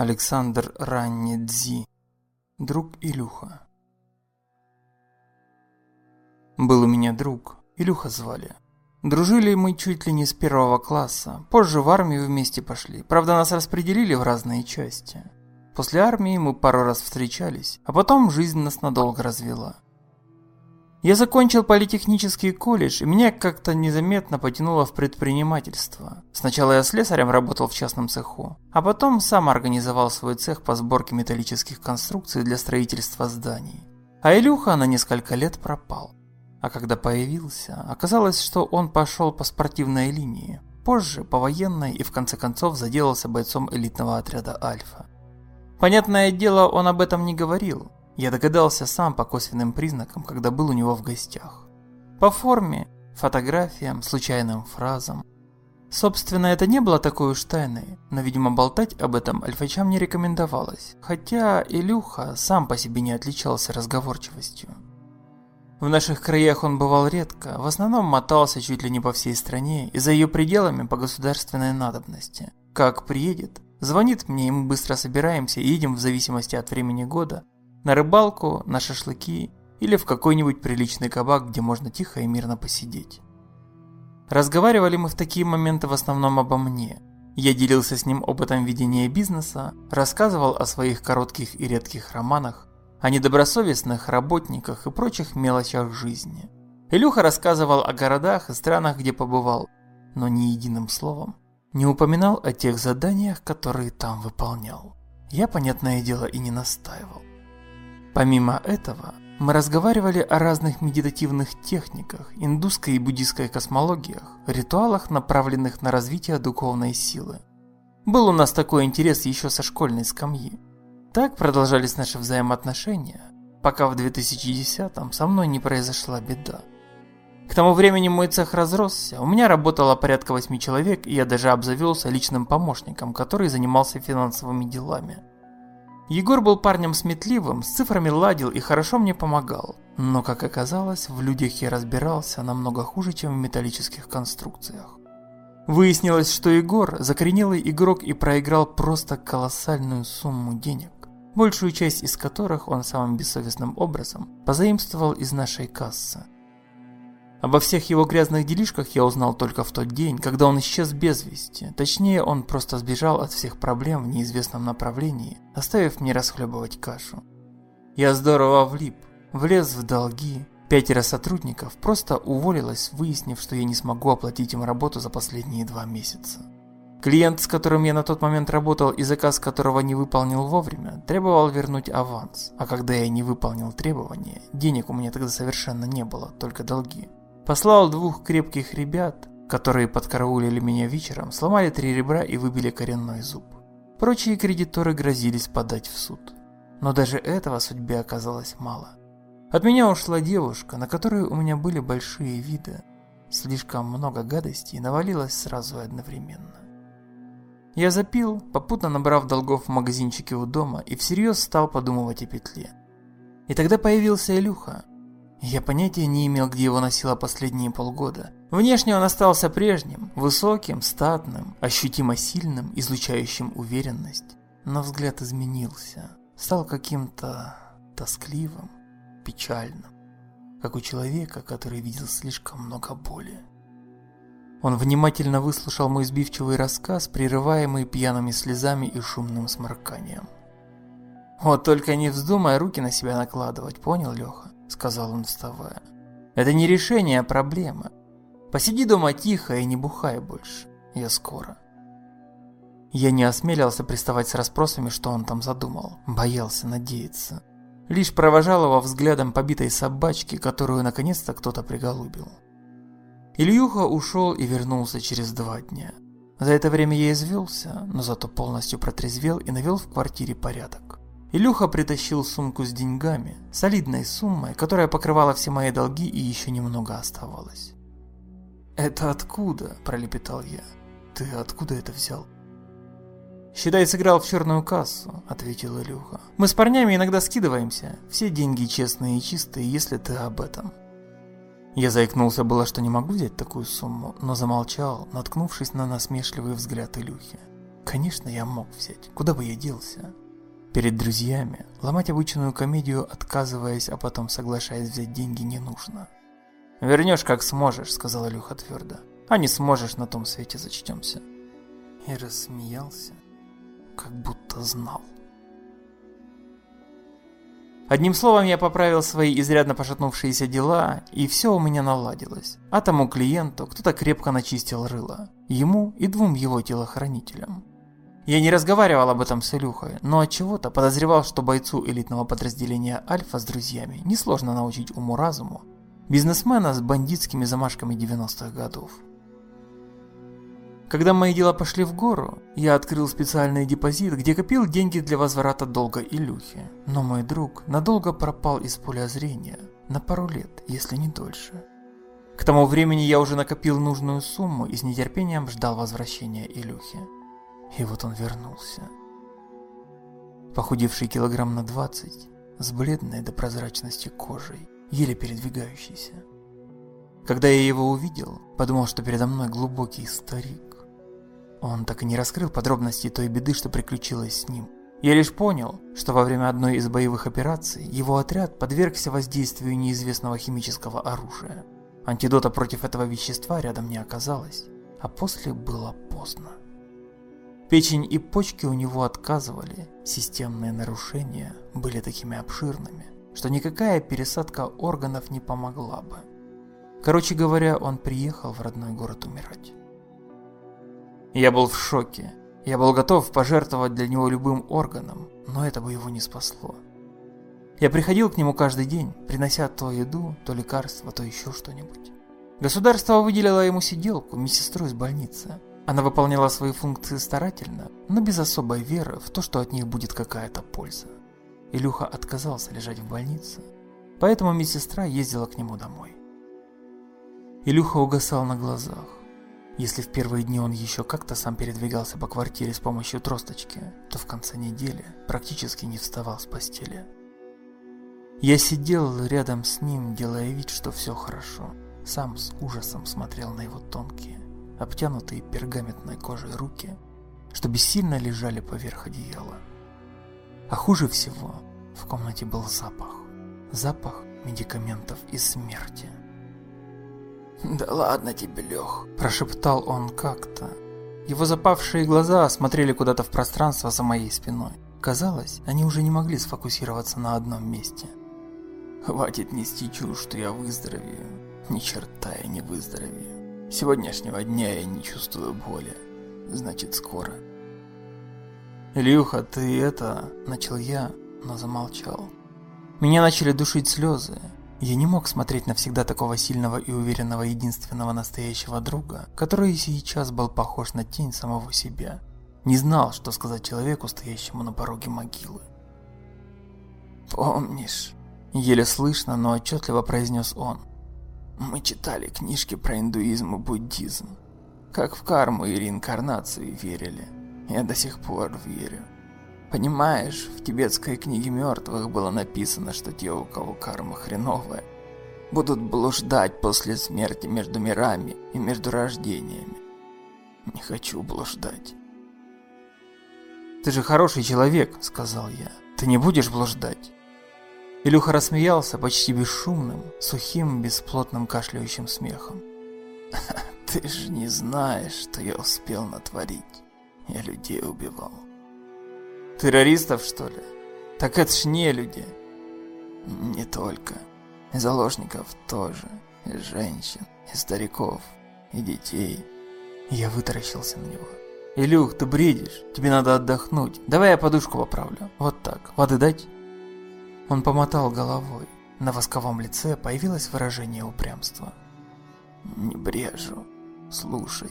Александр Раннедзи. Друг Илюха. Был у меня друг, Илюха звали. Дружили мы чуть ли не с первого класса, позже в армию вместе пошли, правда нас распределили в разные части. После армии мы пару раз встречались, а потом жизнь нас надолго развела. Я закончил политехнический колледж, и меня как-то незаметно потянуло в предпринимательство. Сначала я слесарем работал в частном цеху, а потом сам организовал свой цех по сборке металлических конструкций для строительства зданий. А Илюха на несколько лет пропал. А когда появился, оказалось, что он пошел по спортивной линии, позже по военной и в конце концов заделался бойцом элитного отряда «Альфа». Понятное дело, он об этом не говорил, я догадался сам по косвенным признакам, когда был у него в гостях. По форме, фотографиям, случайным фразам. Собственно, это не было такой уж тайной, но, видимо, болтать об этом альфачам не рекомендовалось, хотя Илюха сам по себе не отличался разговорчивостью. В наших краях он бывал редко, в основном мотался чуть ли не по всей стране и за ее пределами по государственной надобности. Как приедет, звонит мне, и мы быстро собираемся и едем в зависимости от времени года на рыбалку, на шашлыки или в какой-нибудь приличный кабак, где можно тихо и мирно посидеть. Разговаривали мы в такие моменты в основном обо мне. Я делился с ним опытом ведения бизнеса, рассказывал о своих коротких и редких романах, о недобросовестных работниках и прочих мелочах жизни. Илюха рассказывал о городах и странах, где побывал, но ни единым словом не упоминал о тех заданиях, которые там выполнял. Я, понятное дело, и не настаивал. Помимо этого, мы разговаривали о разных медитативных техниках, индусской и буддийской космологиях, ритуалах, направленных на развитие духовной силы. Был у нас такой интерес еще со школьной скамьи. Так продолжались наши взаимоотношения, пока в 2010-м со мной не произошла беда. К тому времени мой цех разросся, у меня работало порядка 8 человек, и я даже обзавелся личным помощником, который занимался финансовыми делами. Егор был парнем сметливым, с цифрами ладил и хорошо мне помогал. Но, как оказалось, в людях я разбирался намного хуже, чем в металлических конструкциях. Выяснилось, что Егор – закоренелый игрок и проиграл просто колоссальную сумму денег, большую часть из которых он самым бессовестным образом позаимствовал из нашей кассы. Обо всех его грязных делишках я узнал только в тот день, когда он исчез без вести. Точнее, он просто сбежал от всех проблем в неизвестном направлении, оставив мне расхлебывать кашу. Я здорово влип, влез в долги. Пятеро сотрудников просто уволилось, выяснив, что я не смогу оплатить им работу за последние два месяца. Клиент, с которым я на тот момент работал и заказ которого не выполнил вовремя, требовал вернуть аванс, а когда я не выполнил требования, денег у меня тогда совершенно не было, только долги. Послал двух крепких ребят, которые подкараулили меня вечером, сломали три ребра и выбили коренной зуб. Прочие кредиторы грозились подать в суд. Но даже этого судьбе оказалось мало. От меня ушла девушка, на которую у меня были большие виды. Слишком много гадостей навалилось сразу одновременно. Я запил, попутно набрав долгов в магазинчике у дома и всерьез стал подумывать о петле. И тогда появился Илюха, я понятия не имел, где его носило последние полгода. Внешне он остался прежним, высоким, статным, ощутимо сильным, излучающим уверенность. Но взгляд изменился, стал каким-то тоскливым, печальным, как у человека, который видел слишком много боли. Он внимательно выслушал мой сбивчивый рассказ, прерываемый пьяными слезами и шумным сморканием. «Вот только не вздумай руки на себя накладывать, понял, Леха? Сказал он, вставая. Это не решение проблемы. Посиди дома тихо и не бухай больше. Я скоро. Я не осмелился приставать с расспросами, что он там задумал. Боялся надеяться. Лишь провожал его взглядом побитой собачки, которую наконец-то кто-то приголубил. Ильюха ушел и вернулся через два дня. За это время я извелся, но зато полностью протрезвел и навел в квартире порядок. Илюха притащил сумку с деньгами, солидной суммой, которая покрывала все мои долги и еще немного оставалось. «Это откуда?» – пролепетал я. «Ты откуда это взял?» «Считай, сыграл в черную кассу», – ответил Илюха. «Мы с парнями иногда скидываемся. Все деньги честные и чистые, если ты об этом». Я заикнулся было, что не могу взять такую сумму, но замолчал, наткнувшись на насмешливый взгляд Илюхи. Конечно, я мог взять. Куда бы я делся? Перед друзьями ломать обычную комедию, отказываясь, а потом соглашаясь взять деньги, не нужно. «Вернешь, как сможешь», — сказал Илюха твердо. «А не сможешь, на том свете зачтемся». И рассмеялся, как будто знал. Одним словом, я поправил свои изрядно пошатнувшиеся дела, и все у меня наладилось. А тому клиенту кто-то крепко начистил рыло. Ему и двум его телохранителям. Я не разговаривал об этом с Илюхой, но от чего то подозревал, что бойцу элитного подразделения Альфа с друзьями несложно научить уму-разуму бизнесмена с бандитскими замашками 90-х годов. Когда мои дела пошли в гору, я открыл специальный депозит, где копил деньги для возврата долга Илюхи. Но мой друг надолго пропал из поля зрения, на пару лет, если не дольше. К тому времени я уже накопил нужную сумму и с нетерпением ждал возвращения Илюхи. И вот он вернулся. Похудевший килограмм на 20, с бледной до прозрачности кожей, еле передвигающийся. Когда я его увидел, подумал, что передо мной глубокий старик. Он так и не раскрыл подробности той беды, что приключилось с ним. Я лишь понял, что во время одной из боевых операций его отряд подвергся воздействию неизвестного химического оружия. Антидота против этого вещества рядом не оказалось, а после было поздно. Печень и почки у него отказывали, системные нарушения были такими обширными, что никакая пересадка органов не помогла бы. Короче говоря, он приехал в родной город умирать. Я был в шоке. Я был готов пожертвовать для него любым органом, но это бы его не спасло. Я приходил к нему каждый день, принося то еду, то лекарство, то еще что-нибудь. Государство выделило ему сиделку, медсестру из больницы. Она выполняла свои функции старательно, но без особой веры в то, что от них будет какая-то польза. Илюха отказался лежать в больнице, поэтому медсестра ездила к нему домой. Илюха угасал на глазах. Если в первые дни он еще как-то сам передвигался по квартире с помощью тросточки, то в конце недели практически не вставал с постели. Я сидел рядом с ним, делая вид, что все хорошо. Сам с ужасом смотрел на его тонкие, обтянутые пергаментной кожей руки, что бессильно лежали поверх одеяла. А хуже всего в комнате был запах. Запах медикаментов и смерти. «Да ладно тебе, Лех», – прошептал он как-то. Его запавшие глаза смотрели куда-то в пространство за моей спиной. Казалось, они уже не могли сфокусироваться на одном месте. «Хватит нести чушь, что я выздоровею. Ни черта я не выздоровею. Сегодняшнего дня я не чувствую боли. Значит, скоро». «Илюха, ты это...» – начал я, но замолчал. Меня начали душить слезы. Я не мог смотреть на всегда такого сильного и уверенного единственного настоящего друга, который сейчас был похож на тень самого себя. Не знал, что сказать человеку, стоящему на пороге могилы. «Помнишь?» Еле слышно, но отчетливо произнес он. «Мы читали книжки про индуизм и буддизм. Как в карму и реинкарнацию верили. Я до сих пор верю. Понимаешь, в тибетской книге мертвых было написано, что те, у кого карма хреновая, будут блуждать после смерти между мирами и между рождениями. Не хочу блуждать. «Ты же хороший человек», — сказал я. «Ты не будешь блуждать?» Илюха рассмеялся почти бесшумным, сухим, бесплотным кашляющим смехом. «Ты же не знаешь, что я успел натворить. Я людей убивал. Террористов, что ли? Так это ж не люди. Не только. И заложников тоже. И женщин, и стариков, и детей. Я вытаращился на него. Илюх, ты бредишь. Тебе надо отдохнуть. Давай я подушку поправлю. Вот так. Воды дать? Он помотал головой. На восковом лице появилось выражение упрямства. Не брежу. Слушай.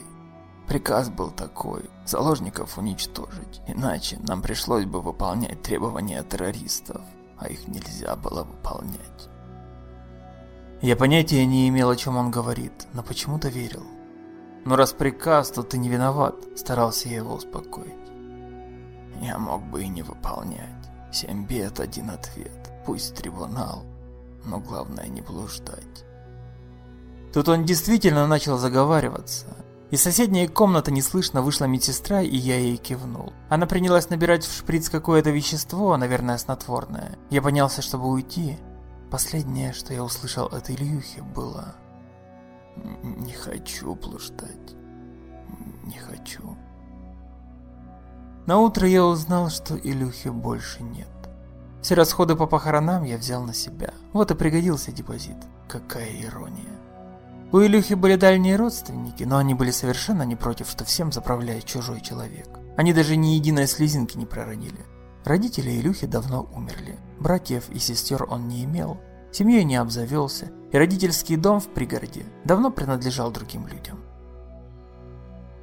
Приказ был такой – заложников уничтожить, иначе нам пришлось бы выполнять требования террористов, а их нельзя было выполнять. Я понятия не имел, о чем он говорит, но почему-то верил. Но раз приказ, то ты не виноват, старался я его успокоить. Я мог бы и не выполнять. Семь бед, один ответ. Пусть трибунал, но главное не блуждать. Тут он действительно начал заговариваться, Из соседней комнаты неслышно вышла медсестра, и я ей кивнул. Она принялась набирать в шприц какое-то вещество, наверное, снотворное. Я поднялся, чтобы уйти. Последнее, что я услышал от Ильюхи, было... Не хочу блуждать. Не хочу. На утро я узнал, что Илюхи больше нет. Все расходы по похоронам я взял на себя. Вот и пригодился депозит. Какая ирония. У Илюхи были дальние родственники, но они были совершенно не против, что всем заправляет чужой человек. Они даже ни единой слезинки не проронили. Родители Илюхи давно умерли. Братьев и сестер он не имел, семьей не обзавелся, и родительский дом в пригороде давно принадлежал другим людям.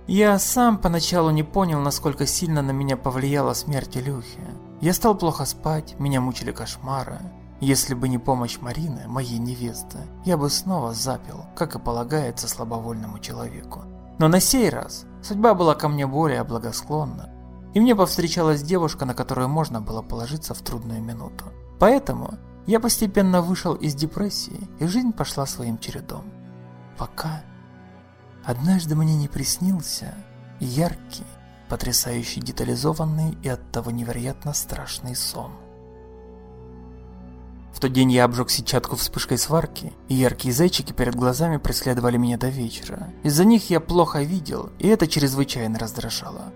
Я сам поначалу не понял, насколько сильно на меня повлияла смерть Илюхи. Я стал плохо спать, меня мучили кошмары. Если бы не помощь Марины, моей невесты, я бы снова запил, как и полагается слабовольному человеку. Но на сей раз судьба была ко мне более благосклонна, и мне повстречалась девушка, на которую можно было положиться в трудную минуту. Поэтому я постепенно вышел из депрессии, и жизнь пошла своим чередом. Пока однажды мне не приснился яркий, потрясающий детализованный и оттого невероятно страшный сон. В тот день я обжег сетчатку вспышкой сварки, и яркие зайчики перед глазами преследовали меня до вечера. Из-за них я плохо видел, и это чрезвычайно раздражало.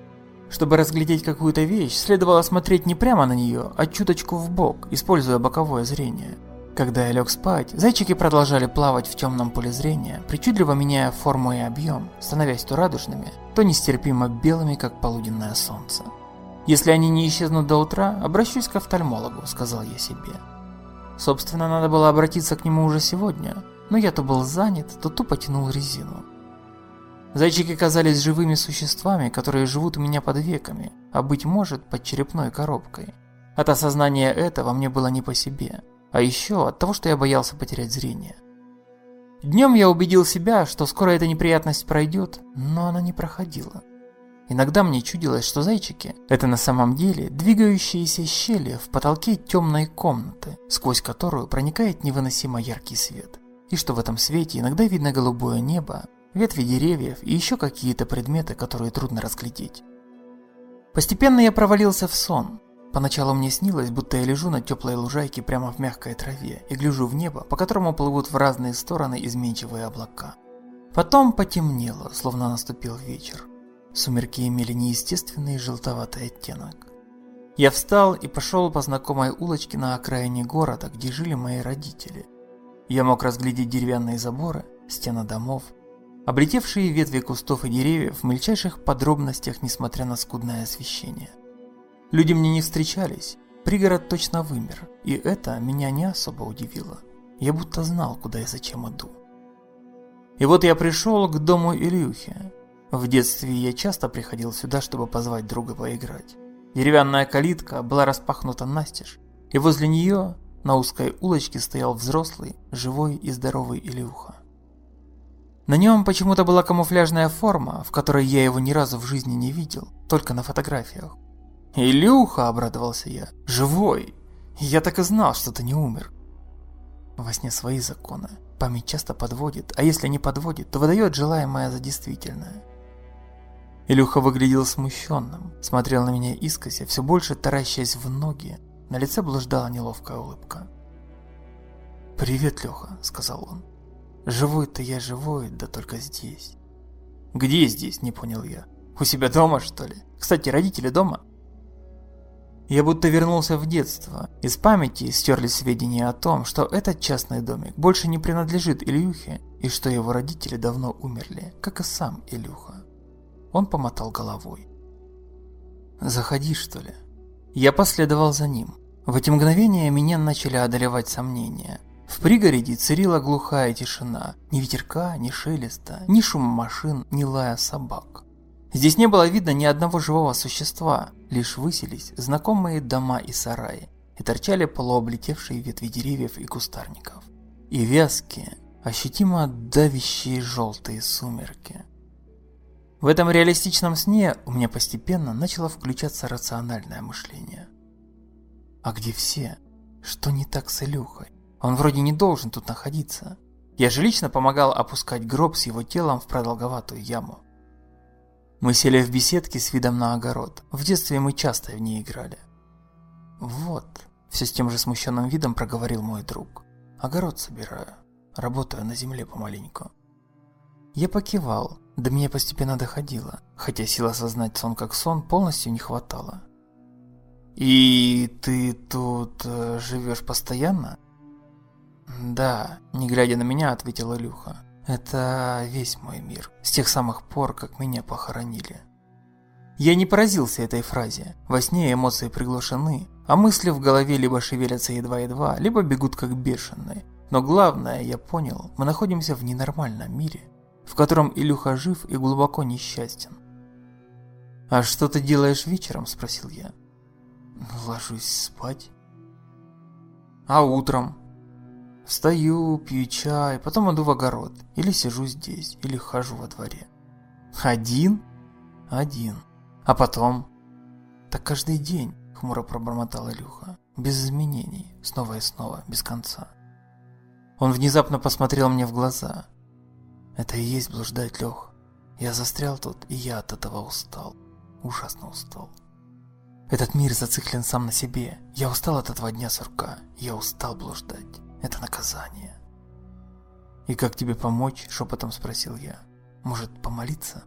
Чтобы разглядеть какую-то вещь, следовало смотреть не прямо на нее, а чуточку в бок, используя боковое зрение. Когда я лег спать, зайчики продолжали плавать в темном поле зрения, причудливо меняя форму и объем, становясь то радужными, то нестерпимо белыми, как полуденное солнце. «Если они не исчезнут до утра, обращусь к офтальмологу», — сказал я себе. Собственно, надо было обратиться к нему уже сегодня, но я то был занят, то тупо тянул резину. Зайчики казались живыми существами, которые живут у меня под веками, а быть может под черепной коробкой. От осознания этого мне было не по себе, а еще от того, что я боялся потерять зрение. Днем я убедил себя, что скоро эта неприятность пройдет, но она не проходила. Иногда мне чудилось, что зайчики – это на самом деле двигающиеся щели в потолке темной комнаты, сквозь которую проникает невыносимо яркий свет. И что в этом свете иногда видно голубое небо, ветви деревьев и еще какие-то предметы, которые трудно разглядеть. Постепенно я провалился в сон. Поначалу мне снилось, будто я лежу на теплой лужайке прямо в мягкой траве и гляжу в небо, по которому плывут в разные стороны изменчивые облака. Потом потемнело, словно наступил вечер. Сумерки имели неестественный желтоватый оттенок. Я встал и пошел по знакомой улочке на окраине города, где жили мои родители. Я мог разглядеть деревянные заборы, стены домов, облетевшие ветви кустов и деревьев в мельчайших подробностях, несмотря на скудное освещение. Люди мне не встречались, пригород точно вымер, и это меня не особо удивило. Я будто знал, куда и зачем иду. И вот я пришел к дому Илюхи. В детстве я часто приходил сюда, чтобы позвать друга поиграть. Деревянная калитка была распахнута настежь, и возле нее на узкой улочке стоял взрослый, живой и здоровый Илюха. На нем почему-то была камуфляжная форма, в которой я его ни разу в жизни не видел, только на фотографиях. «Илюха!» – обрадовался я. «Живой! Я так и знал, что ты не умер!» Во сне свои законы. Память часто подводит, а если не подводит, то выдает желаемое за действительное. Илюха выглядел смущенным, смотрел на меня искося, все больше таращаясь в ноги. На лице блуждала неловкая улыбка. «Привет, Леха», — сказал он. Живой-то я живой, да только здесь. Где здесь, не понял я. У себя дома, что ли? Кстати, родители дома? Я будто вернулся в детство. Из памяти стерли сведения о том, что этот частный домик больше не принадлежит Ильюхе, и что его родители давно умерли, как и сам Илюха. Он помотал головой. «Заходи, что ли?» Я последовал за ним. В эти мгновения меня начали одолевать сомнения – в пригороде царила глухая тишина. Ни ветерка, ни шелеста, ни шума машин, ни лая собак. Здесь не было видно ни одного живого существа, лишь высились знакомые дома и сараи, и торчали полуоблетевшие ветви деревьев и кустарников. И вязкие, ощутимо давящие желтые сумерки. В этом реалистичном сне у меня постепенно начало включаться рациональное мышление. А где все? Что не так с Илюхой? Он вроде не должен тут находиться. Я же лично помогал опускать гроб с его телом в продолговатую яму. Мы сели в беседке с видом на огород. В детстве мы часто в ней играли. Вот, все с тем же смущенным видом проговорил мой друг. Огород собираю, работаю на земле помаленьку. Я покивал, до меня постепенно доходило, хотя сил осознать сон как сон полностью не хватало. «И ты тут э, живешь постоянно?» «Да», – не глядя на меня, ответил Илюха. «Это весь мой мир, с тех самых пор, как меня похоронили». Я не поразился этой фразе. Во сне эмоции приглушены, а мысли в голове либо шевелятся едва-едва, либо бегут как бешеные. Но главное, я понял, мы находимся в ненормальном мире, в котором Илюха жив и глубоко несчастен. «А что ты делаешь вечером?» – спросил я. «Ложусь спать». «А утром?» Встаю, пью чай, потом иду в огород. Или сижу здесь, или хожу во дворе. Один? Один. А потом? Так каждый день, хмуро пробормотал Илюха. Без изменений, снова и снова, без конца. Он внезапно посмотрел мне в глаза. Это и есть блуждать, Лех. Я застрял тут, и я от этого устал. Ужасно устал. Этот мир зациклен сам на себе. Я устал от этого дня сурка. Я устал блуждать. Это наказание. «И как тебе помочь?» – шепотом спросил я. «Может, помолиться?»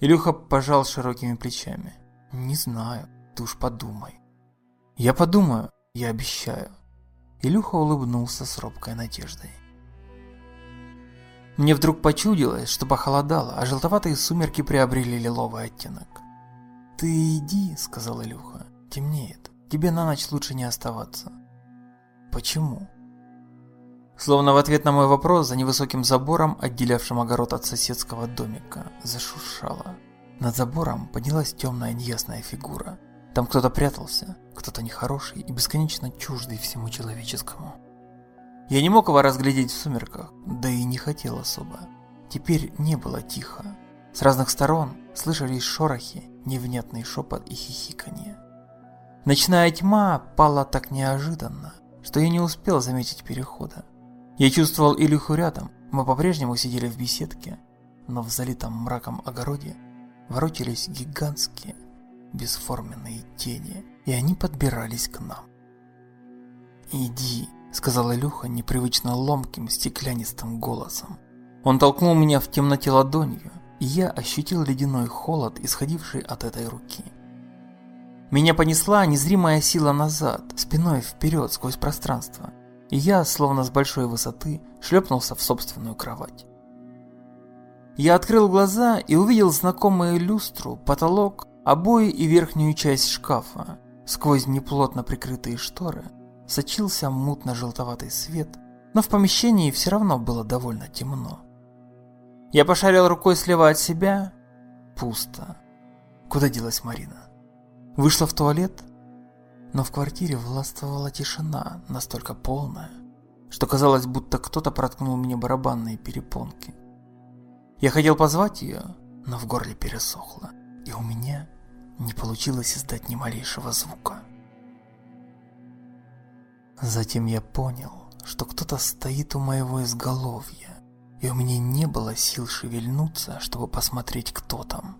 Илюха пожал широкими плечами. «Не знаю, ты уж подумай». «Я подумаю, я обещаю». Илюха улыбнулся с робкой надеждой. Мне вдруг почудилось, что похолодало, а желтоватые сумерки приобрели лиловый оттенок. «Ты иди», — сказал Илюха, — «темнеет. Тебе на ночь лучше не оставаться». «Почему?» Словно в ответ на мой вопрос, за невысоким забором, отделявшим огород от соседского домика, зашуршало. Над забором поднялась темная неясная фигура. Там кто-то прятался, кто-то нехороший и бесконечно чуждый всему человеческому. Я не мог его разглядеть в сумерках, да и не хотел особо. Теперь не было тихо. С разных сторон слышались шорохи, невнятный шепот и хихиканье. Ночная тьма пала так неожиданно, что я не успел заметить перехода. Я чувствовал Илюху рядом, мы по-прежнему сидели в беседке, но в залитом мраком огороде ворочались гигантские, бесформенные тени, и они подбирались к нам. «Иди», — сказал Илюха непривычно ломким, стеклянистым голосом. Он толкнул меня в темноте ладонью, и я ощутил ледяной холод, исходивший от этой руки. Меня понесла незримая сила назад, спиной вперед сквозь пространство и я, словно с большой высоты, шлепнулся в собственную кровать. Я открыл глаза и увидел знакомую люстру, потолок, обои и верхнюю часть шкафа. Сквозь неплотно прикрытые шторы сочился мутно-желтоватый свет, но в помещении все равно было довольно темно. Я пошарил рукой слева от себя. Пусто. Куда делась Марина? Вышла в туалет? Но в квартире властвовала тишина, настолько полная, что казалось, будто кто-то проткнул мне барабанные перепонки. Я хотел позвать ее, но в горле пересохло, и у меня не получилось издать ни малейшего звука. Затем я понял, что кто-то стоит у моего изголовья, и у меня не было сил шевельнуться, чтобы посмотреть, кто там.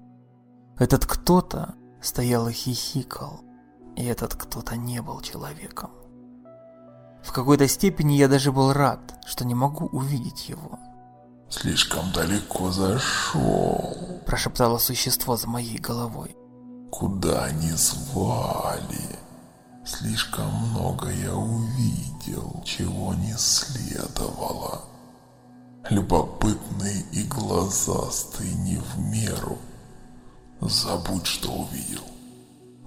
Этот кто-то стоял и хихикал, и этот кто-то не был человеком. В какой-то степени я даже был рад, что не могу увидеть его. «Слишком далеко зашел», – прошептало существо за моей головой. «Куда они звали? Слишком много я увидел, чего не следовало. Любопытный и глазастый не в меру. Забудь, что увидел.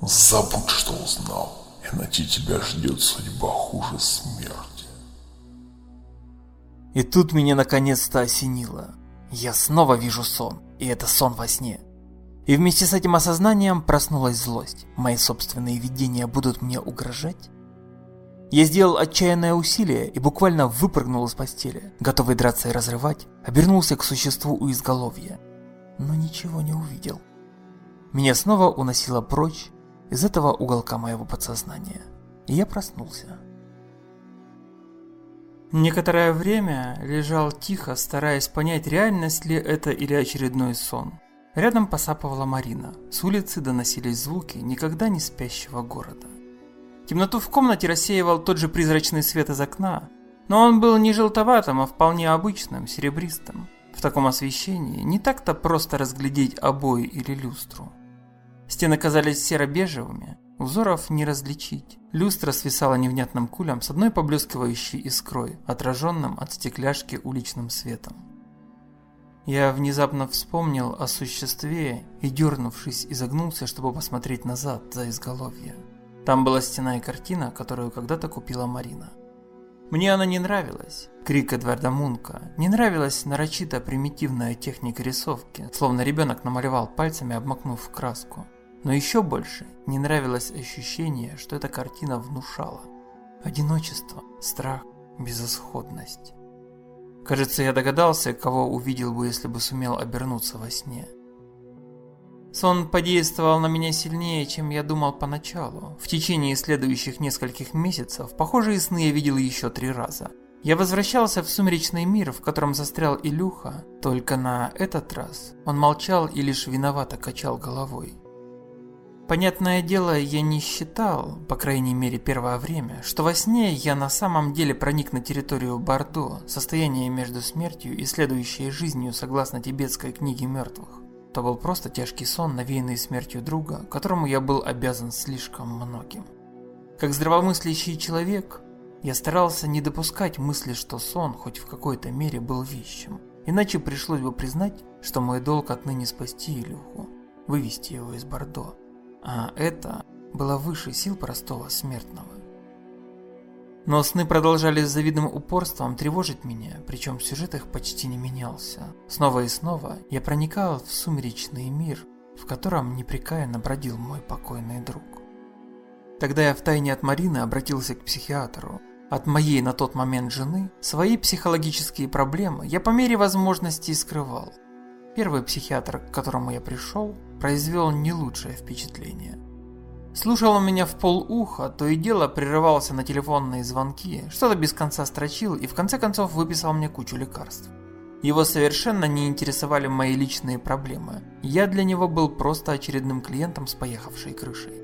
Забудь, что узнал, иначе тебя ждет судьба хуже смерти. И тут меня наконец-то осенило. Я снова вижу сон, и это сон во сне. И вместе с этим осознанием проснулась злость. Мои собственные видения будут мне угрожать? Я сделал отчаянное усилие и буквально выпрыгнул из постели, готовый драться и разрывать, обернулся к существу у изголовья, но ничего не увидел. Меня снова уносило прочь, из этого уголка моего подсознания, и я проснулся. Некоторое время лежал тихо, стараясь понять, реальность ли это или очередной сон. Рядом посапывала Марина. С улицы доносились звуки никогда не спящего города. Темноту в комнате рассеивал тот же призрачный свет из окна, но он был не желтоватым, а вполне обычным, серебристым. В таком освещении не так-то просто разглядеть обои или люстру. Стены казались серо-бежевыми, узоров не различить. Люстра свисала невнятным кулем с одной поблескивающей искрой, отраженным от стекляшки уличным светом. Я внезапно вспомнил о существе и, дернувшись, изогнулся, чтобы посмотреть назад, за изголовье. Там была стена и картина, которую когда-то купила Марина. Мне она не нравилась, крик Эдварда Мунка, не нравилась нарочито примитивная техника рисовки, словно ребенок намалевал пальцами, обмакнув краску. Но еще больше не нравилось ощущение, что эта картина внушала. Одиночество, страх, безысходность. Кажется, я догадался, кого увидел бы, если бы сумел обернуться во сне. Сон подействовал на меня сильнее, чем я думал поначалу. В течение следующих нескольких месяцев похожие сны я видел еще три раза. Я возвращался в сумеречный мир, в котором застрял Илюха, только на этот раз он молчал и лишь виновато качал головой. Понятное дело, я не считал, по крайней мере первое время, что во сне я на самом деле проник на территорию Бордо, состояние между смертью и следующей жизнью согласно тибетской книге мертвых. То был просто тяжкий сон, навеянный смертью друга, которому я был обязан слишком многим. Как здравомыслящий человек, я старался не допускать мысли, что сон хоть в какой-то мере был вещим. Иначе пришлось бы признать, что мой долг отныне спасти Илюху, вывести его из Бордо. А это было выше сил простого смертного. Но сны продолжали с завидным упорством тревожить меня, причем сюжет их почти не менялся. Снова и снова я проникал в сумеречный мир, в котором непрекаянно бродил мой покойный друг. Тогда я втайне от Марины обратился к психиатру. От моей на тот момент жены свои психологические проблемы я по мере возможностей скрывал. Первый психиатр, к которому я пришел, произвел не лучшее впечатление. Слушал он меня в полуха, то и дело прерывался на телефонные звонки, что-то без конца строчил и в конце концов выписал мне кучу лекарств. Его совершенно не интересовали мои личные проблемы. Я для него был просто очередным клиентом с поехавшей крышей.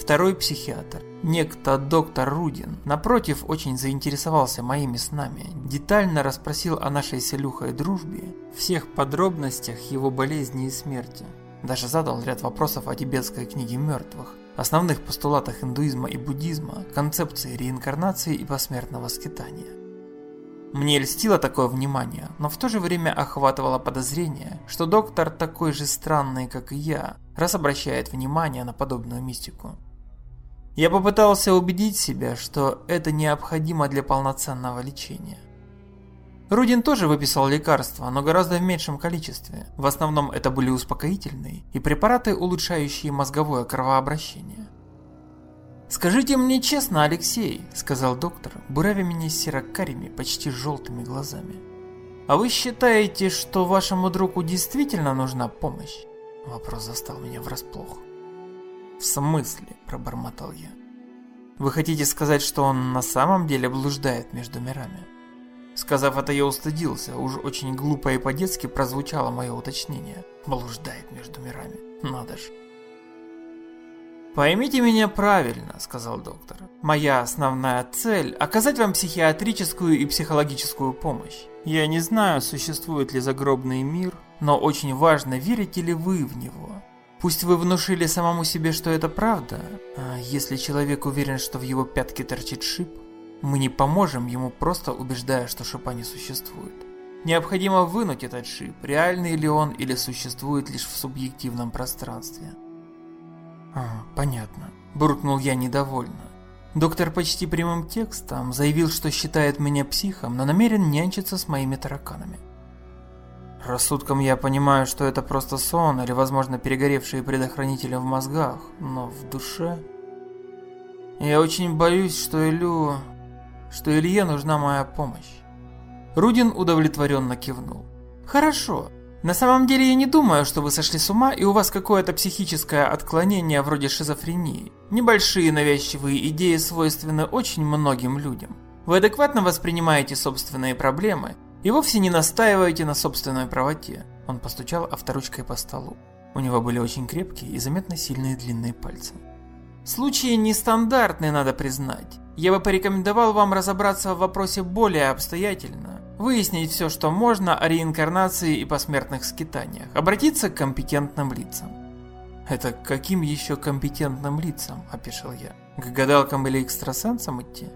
Второй психиатр, некто доктор Рудин, напротив, очень заинтересовался моими снами, детально расспросил о нашей с Илюхой дружбе, всех подробностях его болезни и смерти. Даже задал ряд вопросов о тибетской книге мертвых, основных постулатах индуизма и буддизма, концепции реинкарнации и посмертного скитания. Мне льстило такое внимание, но в то же время охватывало подозрение, что доктор такой же странный, как и я, раз обращает внимание на подобную мистику. Я попытался убедить себя, что это необходимо для полноценного лечения. Рудин тоже выписал лекарства, но гораздо в меньшем количестве. В основном это были успокоительные и препараты, улучшающие мозговое кровообращение. «Скажите мне честно, Алексей», — сказал доктор, буравя меня серо-карими, почти желтыми глазами. «А вы считаете, что вашему другу действительно нужна помощь?» Вопрос застал меня врасплох. «В смысле?» – пробормотал я. «Вы хотите сказать, что он на самом деле блуждает между мирами?» Сказав это, я устыдился, уж очень глупо и по-детски прозвучало мое уточнение. «Блуждает между мирами, надо же». «Поймите меня правильно», — сказал доктор. «Моя основная цель — оказать вам психиатрическую и психологическую помощь. Я не знаю, существует ли загробный мир, но очень важно, верите ли вы в него. Пусть вы внушили самому себе, что это правда, а если человек уверен, что в его пятке торчит шип, мы не поможем ему, просто убеждая, что шипа не существует. Необходимо вынуть этот шип, реальный ли он или существует лишь в субъективном пространстве. А, понятно. Буркнул я недовольно. Доктор почти прямым текстом заявил, что считает меня психом, но намерен нянчиться с моими тараканами. Рассудком я понимаю, что это просто сон или, возможно, перегоревшие предохранители в мозгах, но в душе... Я очень боюсь, что Илю... что Илье нужна моя помощь. Рудин удовлетворенно кивнул. Хорошо. На самом деле я не думаю, что вы сошли с ума и у вас какое-то психическое отклонение вроде шизофрении. Небольшие навязчивые идеи свойственны очень многим людям. Вы адекватно воспринимаете собственные проблемы и вовсе не настаиваете на собственной правоте. Он постучал авторучкой по столу. У него были очень крепкие и заметно сильные длинные пальцы. Случай нестандартный, надо признать. Я бы порекомендовал вам разобраться в вопросе более обстоятельно, выяснить все, что можно о реинкарнации и посмертных скитаниях, обратиться к компетентным лицам. Это каким еще компетентным лицам, опешил я. К гадалкам или экстрасенсам идти?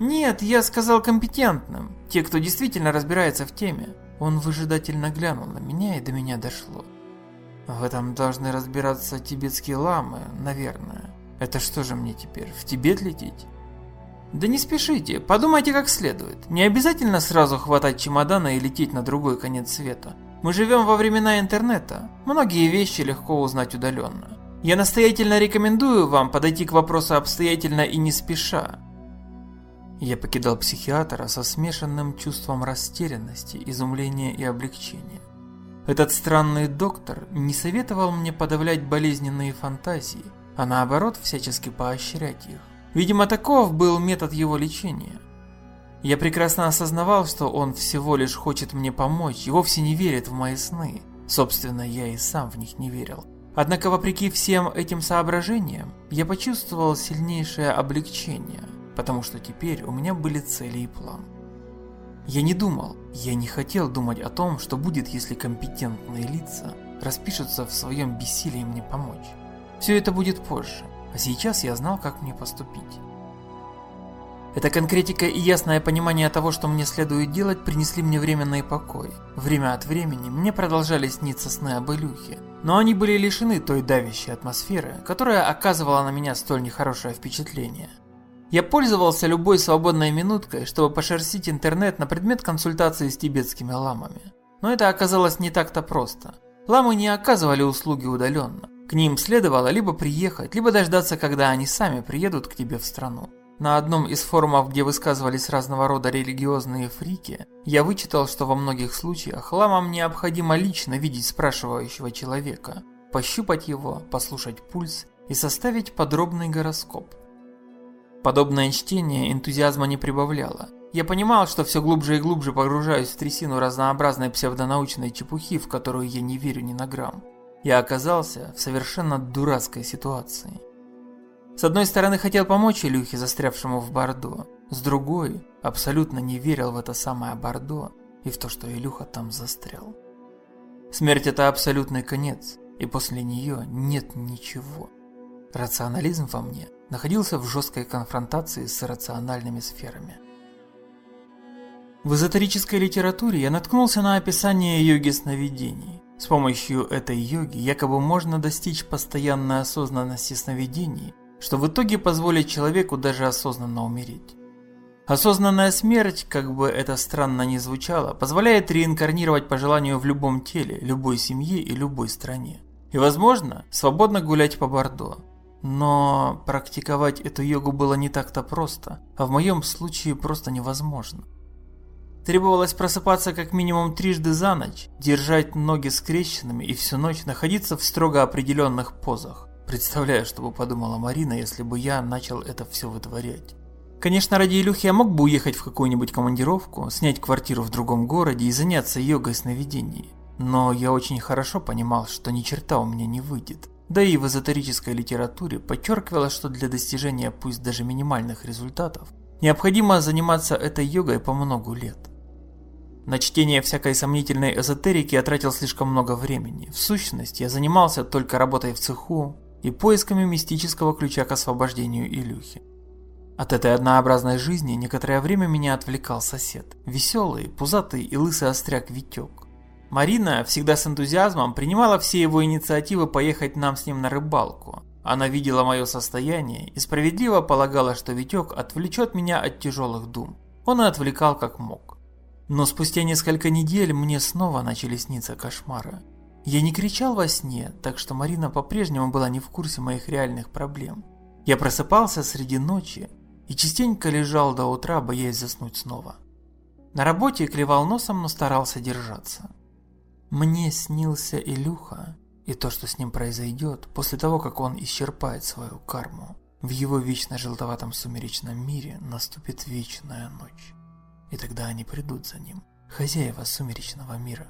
Нет, я сказал компетентным, те, кто действительно разбирается в теме. Он выжидательно глянул на меня, и до меня дошло. В этом должны разбираться тибетские ламы, наверное. Это что же мне теперь, в Тибет лететь? Да не спешите, подумайте как следует. Не обязательно сразу хватать чемодана и лететь на другой конец света. Мы живем во времена интернета. Многие вещи легко узнать удаленно. Я настоятельно рекомендую вам подойти к вопросу обстоятельно и не спеша. Я покидал психиатра со смешанным чувством растерянности, изумления и облегчения. Этот странный доктор не советовал мне подавлять болезненные фантазии, а наоборот всячески поощрять их. Видимо, таков был метод его лечения. Я прекрасно осознавал, что он всего лишь хочет мне помочь и вовсе не верит в мои сны. Собственно, я и сам в них не верил. Однако, вопреки всем этим соображениям, я почувствовал сильнейшее облегчение – потому что теперь у меня были цели и план. Я не думал, я не хотел думать о том, что будет, если компетентные лица распишутся в своем бессилии мне помочь. Все это будет позже, а сейчас я знал, как мне поступить. Эта конкретика и ясное понимание того, что мне следует делать, принесли мне временный покой. Время от времени мне продолжали сниться сны об Илюхе, но они были лишены той давящей атмосферы, которая оказывала на меня столь нехорошее впечатление. Я пользовался любой свободной минуткой, чтобы пошерстить интернет на предмет консультации с тибетскими ламами. Но это оказалось не так-то просто. Ламы не оказывали услуги удаленно. К ним следовало либо приехать, либо дождаться, когда они сами приедут к тебе в страну. На одном из форумов, где высказывались разного рода религиозные фрики, я вычитал, что во многих случаях ламам необходимо лично видеть спрашивающего человека, пощупать его, послушать пульс и составить подробный гороскоп. Подобное чтение энтузиазма не прибавляло. Я понимал, что все глубже и глубже погружаюсь в трясину разнообразной псевдонаучной чепухи, в которую я не верю ни на грамм. Я оказался в совершенно дурацкой ситуации. С одной стороны, хотел помочь Илюхе, застрявшему в Бордо. С другой, абсолютно не верил в это самое Бордо и в то, что Илюха там застрял. Смерть – это абсолютный конец, и после нее нет ничего. Рационализм во мне находился в жесткой конфронтации с рациональными сферами. В эзотерической литературе я наткнулся на описание йоги сновидений. С помощью этой йоги якобы можно достичь постоянной осознанности сновидений, что в итоге позволит человеку даже осознанно умереть. Осознанная смерть, как бы это странно ни звучало, позволяет реинкарнировать по желанию в любом теле, любой семье и любой стране. И возможно, свободно гулять по Бордо, но практиковать эту йогу было не так-то просто, а в моем случае просто невозможно. Требовалось просыпаться как минимум трижды за ночь, держать ноги скрещенными и всю ночь находиться в строго определенных позах. Представляю, что бы подумала Марина, если бы я начал это все вытворять. Конечно, ради Илюхи я мог бы уехать в какую-нибудь командировку, снять квартиру в другом городе и заняться йогой сновидений. Но я очень хорошо понимал, что ни черта у меня не выйдет. Да и в эзотерической литературе подчеркивалось, что для достижения пусть даже минимальных результатов необходимо заниматься этой йогой по многу лет. На чтение всякой сомнительной эзотерики я тратил слишком много времени. В сущности, я занимался только работой в цеху и поисками мистического ключа к освобождению Илюхи. От этой однообразной жизни некоторое время меня отвлекал сосед. Веселый, пузатый и лысый остряк Витек. Марина всегда с энтузиазмом принимала все его инициативы поехать нам с ним на рыбалку. Она видела мое состояние и справедливо полагала, что Витек отвлечет меня от тяжелых дум. Он и отвлекал как мог. Но спустя несколько недель мне снова начали сниться кошмары. Я не кричал во сне, так что Марина по-прежнему была не в курсе моих реальных проблем. Я просыпался среди ночи и частенько лежал до утра, боясь заснуть снова. На работе клевал носом, но старался держаться. Мне снился Илюха и то, что с ним произойдет после того, как он исчерпает свою карму. В его вечно желтоватом сумеречном мире наступит вечная ночь. И тогда они придут за ним, хозяева сумеречного мира.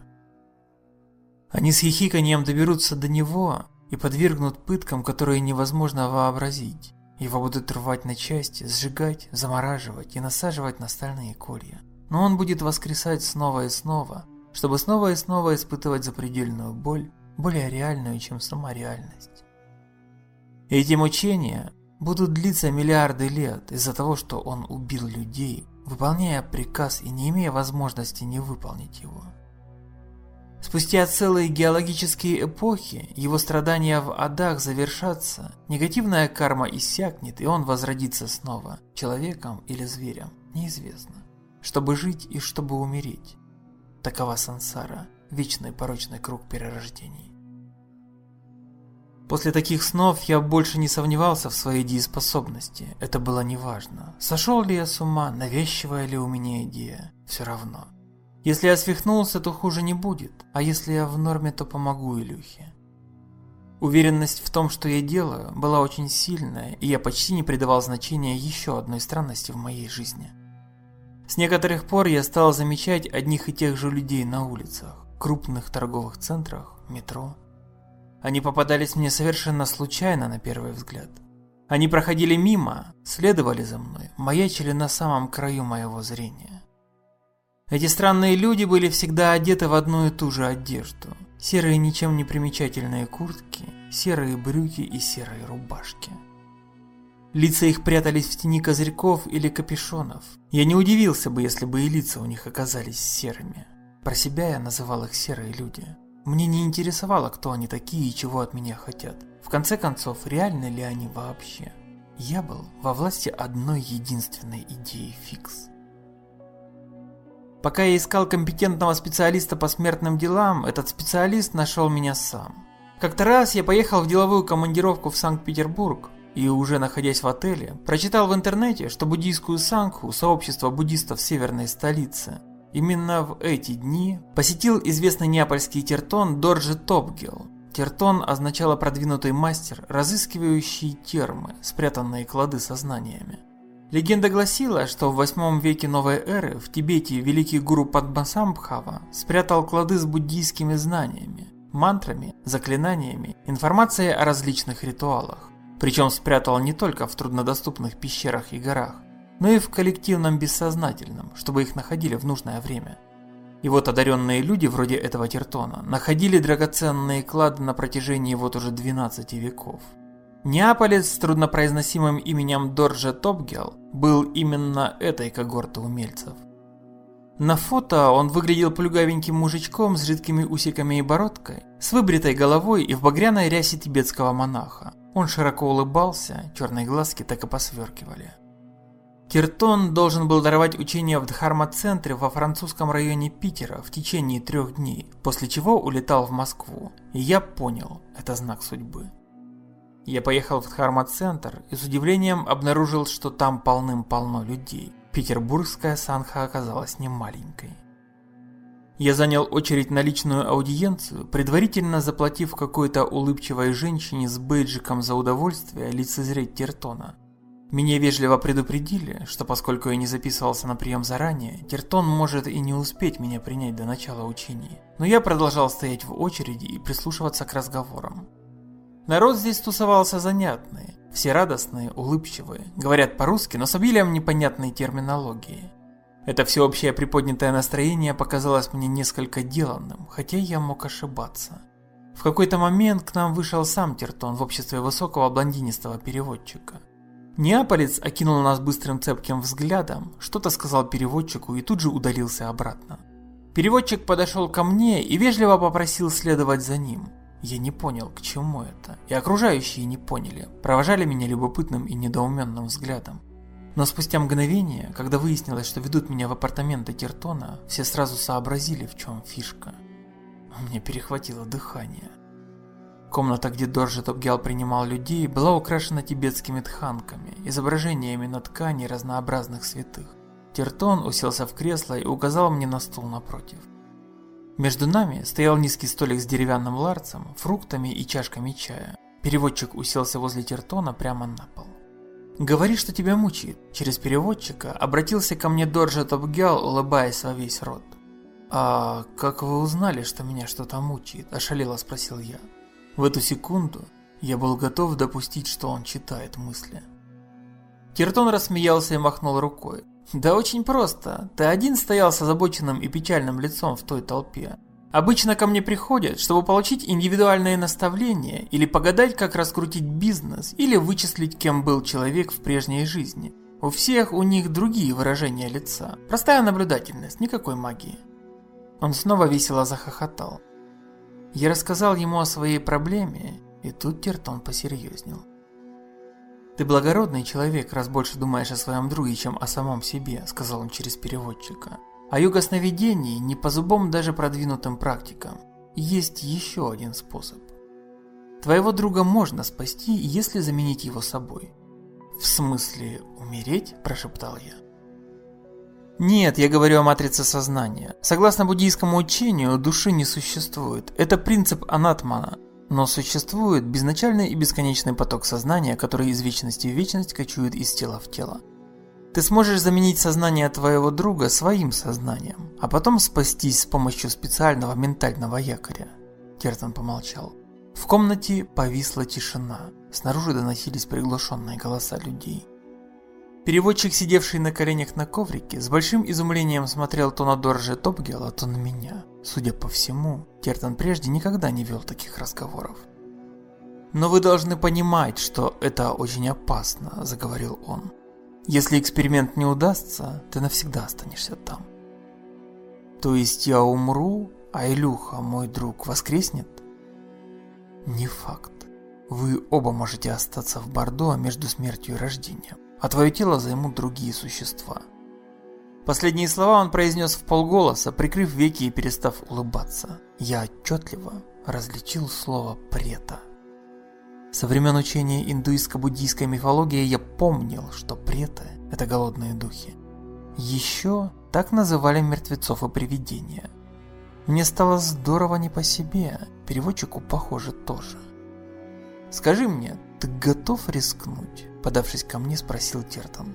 Они с хихиканием доберутся до него и подвергнут пыткам, которые невозможно вообразить. Его будут рвать на части, сжигать, замораживать и насаживать на стальные колья. Но он будет воскресать снова и снова, чтобы снова и снова испытывать запредельную боль, более реальную, чем сама реальность. Эти мучения будут длиться миллиарды лет из-за того, что он убил людей, выполняя приказ и не имея возможности не выполнить его. Спустя целые геологические эпохи его страдания в адах завершатся, негативная карма иссякнет и он возродится снова, человеком или зверем, неизвестно. Чтобы жить и чтобы умереть. Такова сансара, вечный порочный круг перерождений. После таких снов я больше не сомневался в своей дееспособности, это было неважно. Сошел ли я с ума, навязчивая ли у меня идея, все равно. Если я свихнулся, то хуже не будет, а если я в норме, то помогу Илюхе. Уверенность в том, что я делаю, была очень сильная, и я почти не придавал значения еще одной странности в моей жизни. С некоторых пор я стал замечать одних и тех же людей на улицах, крупных торговых центрах, метро. Они попадались мне совершенно случайно на первый взгляд. Они проходили мимо, следовали за мной, маячили на самом краю моего зрения. Эти странные люди были всегда одеты в одну и ту же одежду. Серые ничем не примечательные куртки, серые брюки и серые рубашки. Лица их прятались в тени козырьков или капюшонов. Я не удивился бы, если бы и лица у них оказались серыми. Про себя я называл их серые люди. Мне не интересовало, кто они такие и чего от меня хотят. В конце концов, реальны ли они вообще? Я был во власти одной единственной идеи фикс. Пока я искал компетентного специалиста по смертным делам, этот специалист нашел меня сам. Как-то раз я поехал в деловую командировку в Санкт-Петербург и уже находясь в отеле, прочитал в интернете, что буддийскую сангху, сообщество буддистов северной столицы, именно в эти дни посетил известный неапольский тертон Дорджи Топгел. Тертон означало продвинутый мастер, разыскивающий термы, спрятанные клады со знаниями. Легенда гласила, что в 8 веке новой эры в Тибете великий гуру Падмасамбхава спрятал клады с буддийскими знаниями, мантрами, заклинаниями, информацией о различных ритуалах. Причем спрятал не только в труднодоступных пещерах и горах, но и в коллективном бессознательном, чтобы их находили в нужное время. И вот одаренные люди вроде этого Тертона находили драгоценные клады на протяжении вот уже 12 веков. Неаполец с труднопроизносимым именем Дорджа Топгел был именно этой когорты умельцев. На фото он выглядел плюгавеньким мужичком с жидкими усиками и бородкой, с выбритой головой и в багряной рясе тибетского монаха. Он широко улыбался, черные глазки так и посверкивали. Киртон должен был даровать учение в Дхарма-центре во французском районе Питера в течение трех дней, после чего улетал в Москву. И я понял, это знак судьбы. Я поехал в Дхарма-центр и с удивлением обнаружил, что там полным-полно людей. Петербургская санха оказалась не маленькой. Я занял очередь на личную аудиенцию, предварительно заплатив какой-то улыбчивой женщине с бейджиком за удовольствие лицезреть Тертона. Меня вежливо предупредили, что поскольку я не записывался на прием заранее, Тертон может и не успеть меня принять до начала учений. Но я продолжал стоять в очереди и прислушиваться к разговорам. Народ здесь тусовался занятный, все радостные, улыбчивые, говорят по-русски, но с обилием непонятной терминологии. Это всеобщее приподнятое настроение показалось мне несколько деланным, хотя я мог ошибаться. В какой-то момент к нам вышел сам Тертон в обществе высокого блондинистого переводчика. Неаполец окинул нас быстрым цепким взглядом, что-то сказал переводчику и тут же удалился обратно. Переводчик подошел ко мне и вежливо попросил следовать за ним. Я не понял, к чему это, и окружающие не поняли, провожали меня любопытным и недоуменным взглядом. Но спустя мгновение, когда выяснилось, что ведут меня в апартаменты Киртона, все сразу сообразили, в чем фишка. У меня перехватило дыхание. Комната, где Доржи Топгел принимал людей, была украшена тибетскими тханками, изображениями на ткани разнообразных святых. Тертон уселся в кресло и указал мне на стул напротив. Между нами стоял низкий столик с деревянным ларцем, фруктами и чашками чая. Переводчик уселся возле Тертона прямо на пол. «Говори, что тебя мучает», – через переводчика обратился ко мне Дорджа Топгел, улыбаясь во весь рот. «А как вы узнали, что меня что-то мучает?» – ошалело спросил я. В эту секунду я был готов допустить, что он читает мысли. Киртон рассмеялся и махнул рукой. «Да очень просто. Ты один стоял с озабоченным и печальным лицом в той толпе. Обычно ко мне приходят, чтобы получить индивидуальные наставления или погадать, как раскрутить бизнес, или вычислить, кем был человек в прежней жизни. У всех у них другие выражения лица. Простая наблюдательность, никакой магии. Он снова весело захохотал. Я рассказал ему о своей проблеме, и тут Тертон посерьезнел. «Ты благородный человек, раз больше думаешь о своем друге, чем о самом себе», — сказал он через переводчика. «А юго сновидений не по зубам даже продвинутым практикам. Есть еще один способ. Твоего друга можно спасти, если заменить его собой». «В смысле умереть?» – прошептал я. Нет, я говорю о матрице сознания. Согласно буддийскому учению, души не существует. Это принцип анатмана. Но существует безначальный и бесконечный поток сознания, который из вечности в вечность кочует из тела в тело. Ты сможешь заменить сознание твоего друга своим сознанием, а потом спастись с помощью специального ментального якоря. Кертон помолчал. В комнате повисла тишина. Снаружи доносились приглушенные голоса людей. Переводчик, сидевший на коленях на коврике, с большим изумлением смотрел то на Дорже Топгела, то на меня. Судя по всему, Тертон прежде никогда не вел таких разговоров. «Но вы должны понимать, что это очень опасно», – заговорил он. «Если эксперимент не удастся, ты навсегда останешься там». «То есть я умру, а Илюха, мой друг, воскреснет?» «Не факт. Вы оба можете остаться в Бордо между смертью и рождением а твое тело займут другие существа. Последние слова он произнес в полголоса, прикрыв веки и перестав улыбаться. Я отчетливо различил слово «прета». Со времен учения индуистско-буддийской мифологии я помнил, что преты – это голодные духи. Еще так называли мертвецов и привидения. Мне стало здорово не по себе, переводчику похоже тоже. Скажи мне, ты готов рискнуть? Подавшись ко мне, спросил Тертон.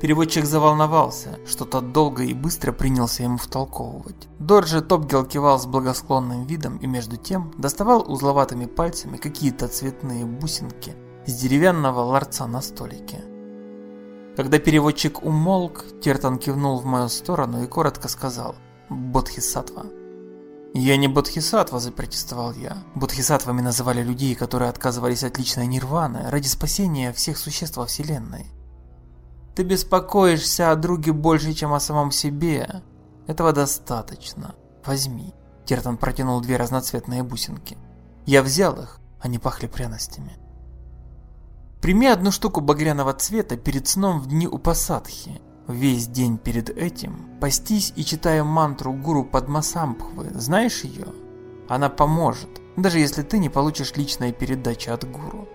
Переводчик заволновался, что-то долго и быстро принялся ему втолковывать. Дорджи Топгел кивал с благосклонным видом и между тем доставал узловатыми пальцами какие-то цветные бусинки с деревянного ларца на столике. Когда переводчик умолк, Тертон кивнул в мою сторону и коротко сказал «Бодхисаттва». «Я не бодхисаттва», – запротестовал я. Бодхисаттвами называли людей, которые отказывались от личной нирваны ради спасения всех существ во Вселенной. «Ты беспокоишься о друге больше, чем о самом себе. Этого достаточно. Возьми». Тертон протянул две разноцветные бусинки. Я взял их, они пахли пряностями. Прими одну штуку багряного цвета перед сном в дни Упасадхи. Весь день перед этим пастись и читая мантру гуру Падмасамбхвы. Знаешь ее? Она поможет, даже если ты не получишь личной передачи от гуру.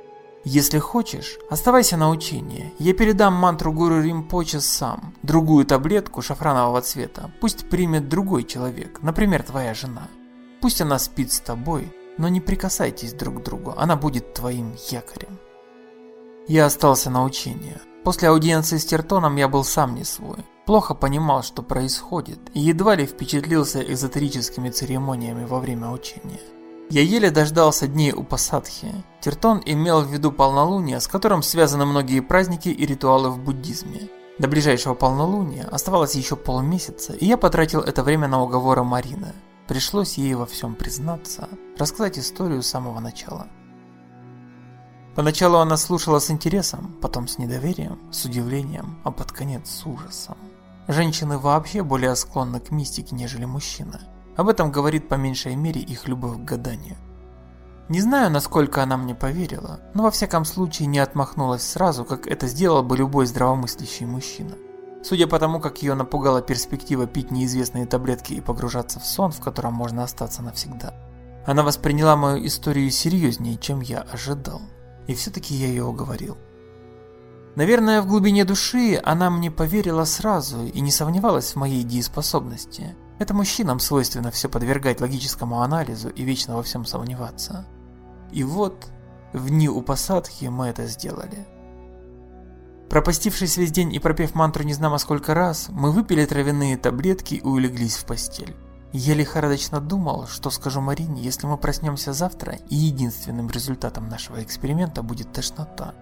Если хочешь, оставайся на учении. Я передам мантру гуру Римпоче сам. Другую таблетку шафранового цвета пусть примет другой человек, например, твоя жена. Пусть она спит с тобой, но не прикасайтесь друг к другу, она будет твоим якорем. Я остался на учении. После аудиенции с Тертоном я был сам не свой. Плохо понимал, что происходит, и едва ли впечатлился эзотерическими церемониями во время учения. Я еле дождался дней у Пасадхи. Тертон имел в виду полнолуние, с которым связаны многие праздники и ритуалы в буддизме. До ближайшего полнолуния оставалось еще полмесяца, и я потратил это время на уговоры Марины. Пришлось ей во всем признаться, рассказать историю с самого начала. Поначалу она слушала с интересом, потом с недоверием, с удивлением, а под конец с ужасом. Женщины вообще более склонны к мистике, нежели мужчины. Об этом говорит по меньшей мере их любовь к гаданию. Не знаю, насколько она мне поверила, но во всяком случае не отмахнулась сразу, как это сделал бы любой здравомыслящий мужчина. Судя по тому, как ее напугала перспектива пить неизвестные таблетки и погружаться в сон, в котором можно остаться навсегда, она восприняла мою историю серьезнее, чем я ожидал и все-таки я ее уговорил. Наверное, в глубине души она мне поверила сразу и не сомневалась в моей дееспособности. Это мужчинам свойственно все подвергать логическому анализу и вечно во всем сомневаться. И вот, в дни у посадки мы это сделали. Пропастившись весь день и пропев мантру не знамо сколько раз, мы выпили травяные таблетки и улеглись в постель. Я лихорадочно думал, что скажу Марине, если мы проснемся завтра, и единственным результатом нашего эксперимента будет тошнота.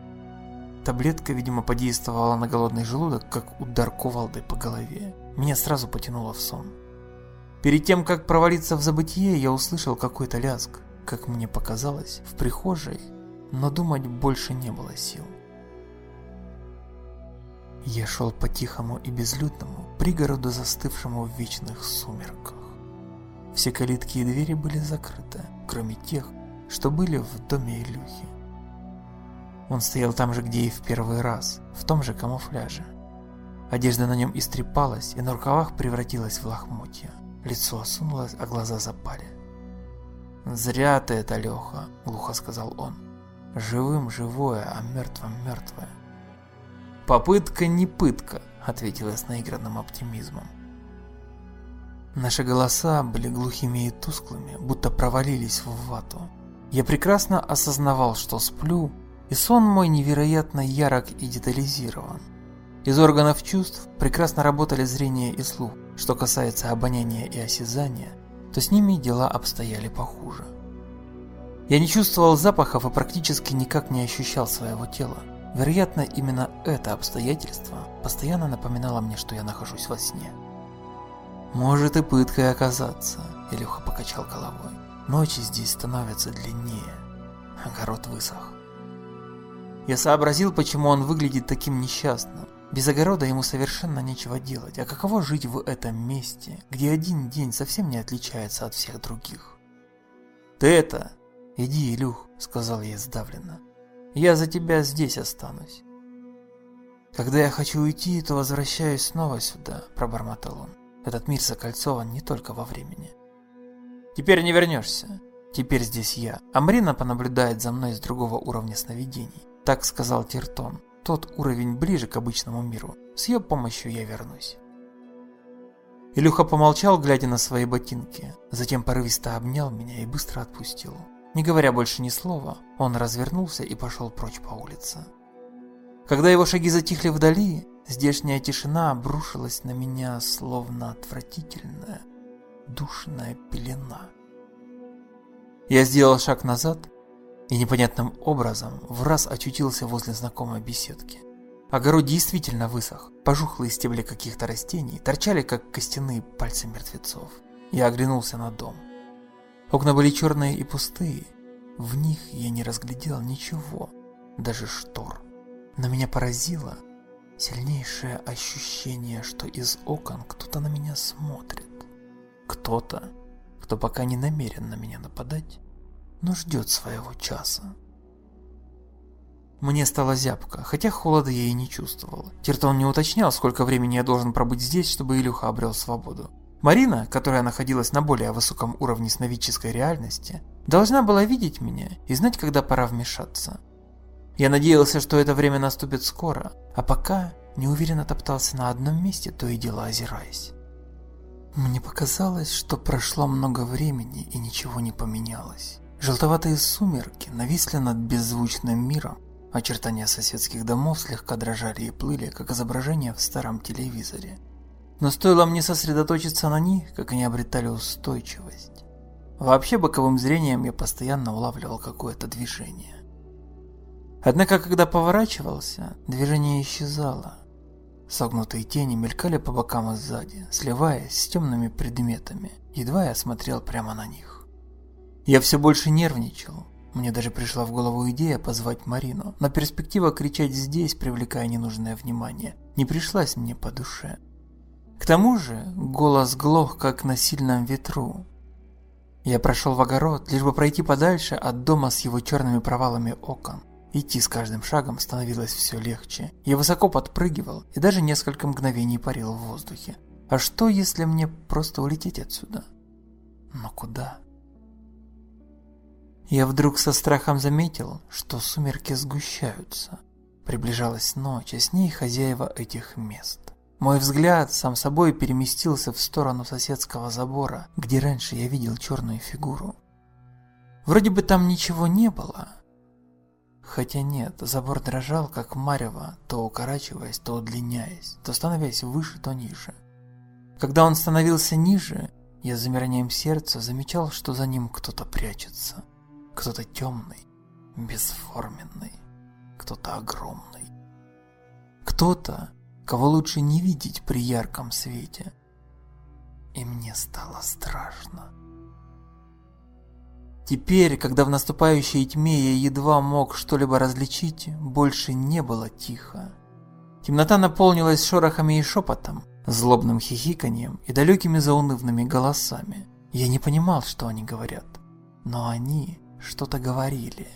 Таблетка, видимо, подействовала на голодный желудок, как удар кувалдой по голове. Меня сразу потянуло в сон. Перед тем, как провалиться в забытие, я услышал какой-то лязг, как мне показалось, в прихожей, но думать больше не было сил. Я шел по тихому и безлюдному пригороду, застывшему в вечных сумерках. Все калитки и двери были закрыты, кроме тех, что были в доме Илюхи. Он стоял там же, где и в первый раз, в том же камуфляже. Одежда на нем истрепалась и на рукавах превратилась в лохмотья. Лицо осунулось, а глаза запали. «Зря ты это, Леха», — глухо сказал он. «Живым живое, а мертвым мертвое». «Попытка не пытка», — ответил я с наигранным оптимизмом. Наши голоса были глухими и тусклыми, будто провалились в вату. Я прекрасно осознавал, что сплю, и сон мой невероятно ярок и детализирован. Из органов чувств прекрасно работали зрение и слух. Что касается обоняния и осязания, то с ними дела обстояли похуже. Я не чувствовал запахов и практически никак не ощущал своего тела. Вероятно, именно это обстоятельство постоянно напоминало мне, что я нахожусь во сне. Может и пыткой оказаться, Илюха покачал головой. Ночи здесь становятся длиннее. Огород высох. Я сообразил, почему он выглядит таким несчастным. Без огорода ему совершенно нечего делать, а каково жить в этом месте, где один день совсем не отличается от всех других? «Ты это, иди, Илюх», — сказал я сдавленно. «Я за тебя здесь останусь». «Когда я хочу уйти, то возвращаюсь снова сюда», — пробормотал он. Этот мир закольцован не только во времени. Теперь не вернешься. Теперь здесь я. Амрина понаблюдает за мной с другого уровня сновидений. Так сказал Тиртон. Тот уровень ближе к обычному миру. С ее помощью я вернусь. Илюха помолчал, глядя на свои ботинки. Затем порывисто обнял меня и быстро отпустил. Не говоря больше ни слова, он развернулся и пошел прочь по улице. Когда его шаги затихли вдали, Здешняя тишина обрушилась на меня, словно отвратительная, душная пелена. Я сделал шаг назад и непонятным образом в раз очутился возле знакомой беседки. Огород действительно высох, пожухлые стебли каких-то растений торчали, как костяные пальцы мертвецов. Я оглянулся на дом. Окна были черные и пустые, в них я не разглядел ничего, даже штор. Но меня поразило – Сильнейшее ощущение, что из окон кто-то на меня смотрит. Кто-то, кто пока не намерен на меня нападать, но ждет своего часа. Мне стало зябко, хотя холода я и не чувствовал. Тертон не уточнял, сколько времени я должен пробыть здесь, чтобы Илюха обрел свободу. Марина, которая находилась на более высоком уровне сновидческой реальности, должна была видеть меня и знать, когда пора вмешаться. Я надеялся, что это время наступит скоро, а пока неуверенно топтался на одном месте, то и дело озираясь. Мне показалось, что прошло много времени и ничего не поменялось. Желтоватые сумерки нависли над беззвучным миром, очертания соседских домов слегка дрожали и плыли, как изображения в старом телевизоре. Но стоило мне сосредоточиться на них, как они обретали устойчивость. Вообще боковым зрением я постоянно улавливал какое-то движение. Однако, когда поворачивался, движение исчезало. Согнутые тени мелькали по бокам и сзади, сливаясь с темными предметами, едва я смотрел прямо на них. Я все больше нервничал. Мне даже пришла в голову идея позвать Марину, но перспектива кричать здесь, привлекая ненужное внимание, не пришлась мне по душе. К тому же голос глох, как на сильном ветру. Я прошел в огород, лишь бы пройти подальше от дома с его черными провалами окон. Идти с каждым шагом становилось все легче. Я высоко подпрыгивал и даже несколько мгновений парил в воздухе. А что, если мне просто улететь отсюда? Но куда? Я вдруг со страхом заметил, что сумерки сгущаются. Приближалась ночь, а с ней хозяева этих мест. Мой взгляд сам собой переместился в сторону соседского забора, где раньше я видел черную фигуру. Вроде бы там ничего не было, Хотя нет, забор дрожал, как марево, то укорачиваясь, то удлиняясь, то становясь выше, то ниже. Когда он становился ниже, я с замиранием сердца замечал, что за ним кто-то прячется. Кто-то темный, бесформенный, кто-то огромный. Кто-то, кого лучше не видеть при ярком свете. И мне стало страшно. Теперь, когда в наступающей тьме я едва мог что-либо различить, больше не было тихо. Темнота наполнилась шорохами и шепотом, злобным хихиканьем и далекими заунывными голосами. Я не понимал, что они говорят, но они что-то говорили,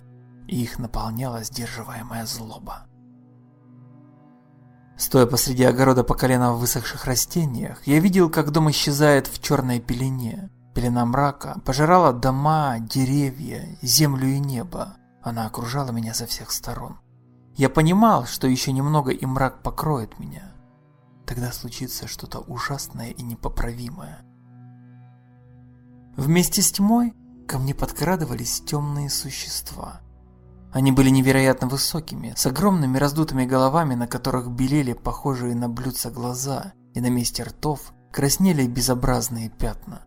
и их наполняла сдерживаемая злоба. Стоя посреди огорода по колено в высохших растениях, я видел, как дом исчезает в черной пелене. Пелена мрака пожирала дома, деревья, землю и небо. Она окружала меня со всех сторон. Я понимал, что еще немного и мрак покроет меня. Тогда случится что-то ужасное и непоправимое. Вместе с тьмой ко мне подкрадывались темные существа. Они были невероятно высокими, с огромными раздутыми головами, на которых белели похожие на блюдца глаза, и на месте ртов краснели безобразные пятна.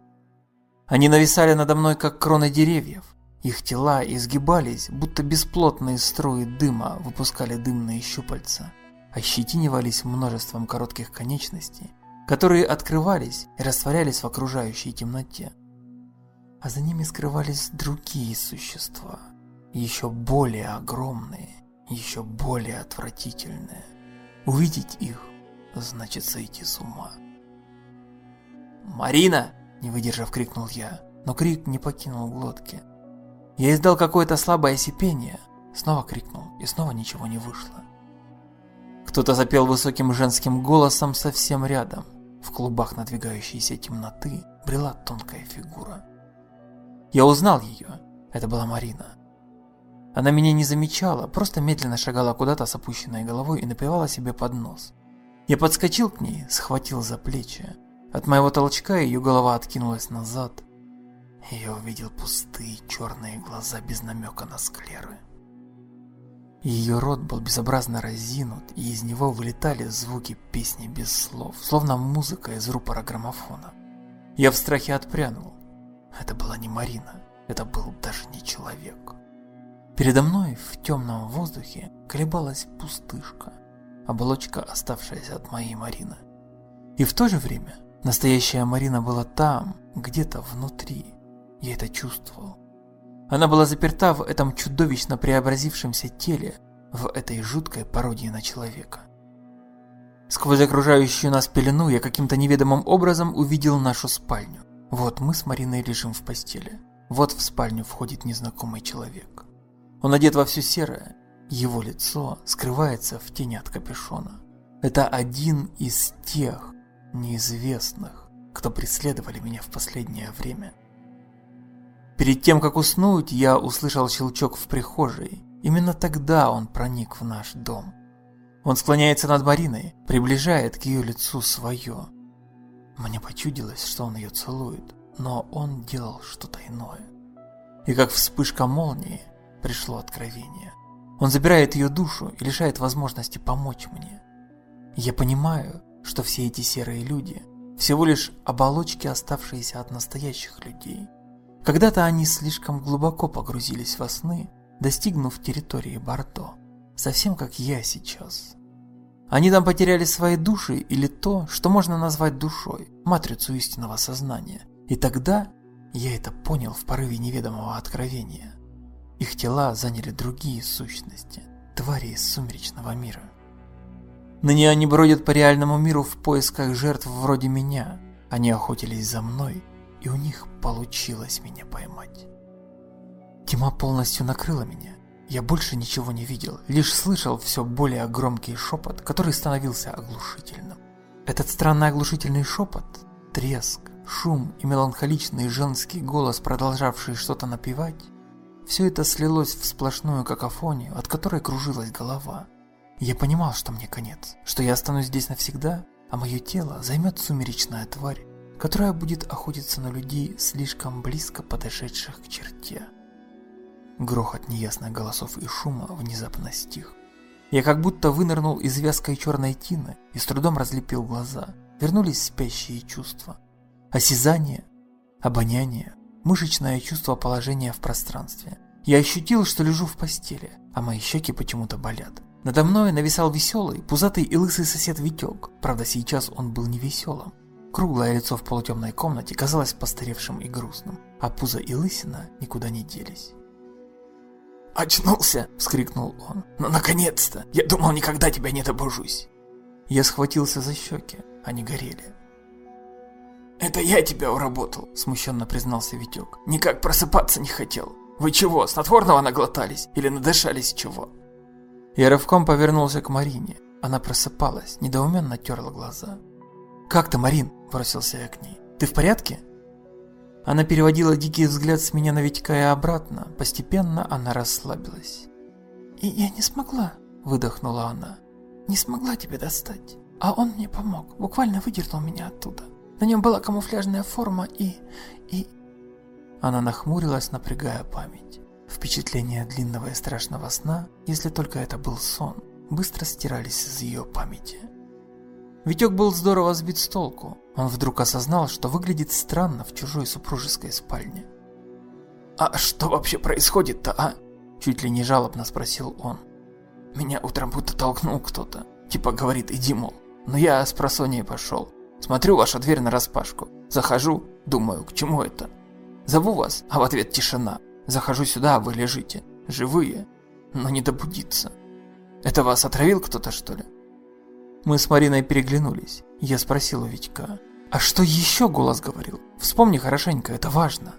Они нависали надо мной, как кроны деревьев. Их тела изгибались, будто бесплотные струи дыма выпускали дымные щупальца, ощетинивались множеством коротких конечностей, которые открывались и растворялись в окружающей темноте. А за ними скрывались другие существа, еще более огромные, еще более отвратительные. Увидеть их значит сойти с ума. «Марина!» Не выдержав, крикнул я, но крик не покинул глотки. Я издал какое-то слабое сипение, снова крикнул, и снова ничего не вышло. Кто-то запел высоким женским голосом совсем рядом. В клубах надвигающейся темноты брела тонкая фигура. Я узнал ее. Это была Марина. Она меня не замечала, просто медленно шагала куда-то с опущенной головой и напевала себе под нос. Я подскочил к ней, схватил за плечи. От моего толчка ее голова откинулась назад. Я увидел пустые черные глаза без намека на склеры. Ее рот был безобразно разинут, и из него вылетали звуки песни без слов, словно музыка из рупора граммофона. Я в страхе отпрянул. Это была не Марина, это был даже не человек. Передо мной в темном воздухе колебалась пустышка, оболочка, оставшаяся от моей Марины. И в то же время Настоящая Марина была там, где-то внутри. Я это чувствовал. Она была заперта в этом чудовищно преобразившемся теле, в этой жуткой пародии на человека. Сквозь окружающую нас пелену я каким-то неведомым образом увидел нашу спальню. Вот мы с Мариной лежим в постели. Вот в спальню входит незнакомый человек. Он одет во все серое. Его лицо скрывается в тени от капюшона. Это один из тех, неизвестных, кто преследовали меня в последнее время. Перед тем, как уснуть, я услышал щелчок в прихожей. Именно тогда он проник в наш дом. Он склоняется над Мариной, приближает к ее лицу свое. Мне почудилось, что он ее целует, но он делал что-то иное. И как вспышка молнии, пришло откровение. Он забирает ее душу и лишает возможности помочь мне. Я понимаю, что все эти серые люди всего лишь оболочки, оставшиеся от настоящих людей. Когда-то они слишком глубоко погрузились во сны, достигнув территории Бордо, совсем как я сейчас. Они там потеряли свои души или то, что можно назвать душой, матрицу истинного сознания. И тогда я это понял в порыве неведомого откровения. Их тела заняли другие сущности, твари из сумеречного мира. Ныне они бродят по реальному миру в поисках жертв вроде меня. Они охотились за мной, и у них получилось меня поймать. Тьма полностью накрыла меня. Я больше ничего не видел, лишь слышал все более громкий шепот, который становился оглушительным. Этот странный оглушительный шепот, треск, шум и меланхоличный женский голос, продолжавший что-то напевать, все это слилось в сплошную какофонию, от которой кружилась голова. Я понимал, что мне конец, что я останусь здесь навсегда, а мое тело займет сумеречная тварь, которая будет охотиться на людей, слишком близко подошедших к черте. Грохот неясных голосов и шума внезапно стих. Я как будто вынырнул из вязкой черной тины и с трудом разлепил глаза. Вернулись спящие чувства. Осязание, обоняние, мышечное чувство положения в пространстве. Я ощутил, что лежу в постели, а мои щеки почему-то болят. Надо мной нависал веселый, пузатый и лысый сосед Витек. Правда, сейчас он был не веселым. Круглое лицо в полутемной комнате казалось постаревшим и грустным, а пузо и лысина никуда не делись. «Очнулся!» – вскрикнул он. «Ну, наконец-то! Я думал, никогда тебя не добужусь!» Я схватился за щеки, они горели. «Это я тебя уработал», – смущенно признался Витек. «Никак просыпаться не хотел. Вы чего, снотворного наглотались? Или надышались чего?» Я рывком повернулся к Марине. Она просыпалась, недоуменно терла глаза. «Как ты, Марин?» – бросился я к ней. «Ты в порядке?» Она переводила дикий взгляд с меня на Витька и обратно. Постепенно она расслабилась. «И я не смогла», – выдохнула она. «Не смогла тебя достать. А он мне помог, буквально выдернул меня оттуда. На нем была камуфляжная форма и... и...» Она нахмурилась, напрягая память. Впечатления длинного и страшного сна, если только это был сон, быстро стирались из ее памяти. Витек был здорово сбит с толку. Он вдруг осознал, что выглядит странно в чужой супружеской спальне. «А что вообще происходит-то, а?» Чуть ли не жалобно спросил он. «Меня утром будто толкнул кто-то. Типа говорит, иди, мол. Но я с просонья пошел. Смотрю, ваша дверь нараспашку. Захожу, думаю, к чему это? Зову вас, а в ответ тишина. Захожу сюда, а вы лежите. Живые, но не добудиться. Это вас отравил кто-то, что ли?» Мы с Мариной переглянулись. Я спросил у Витька. «А что еще голос говорил? Вспомни хорошенько, это важно».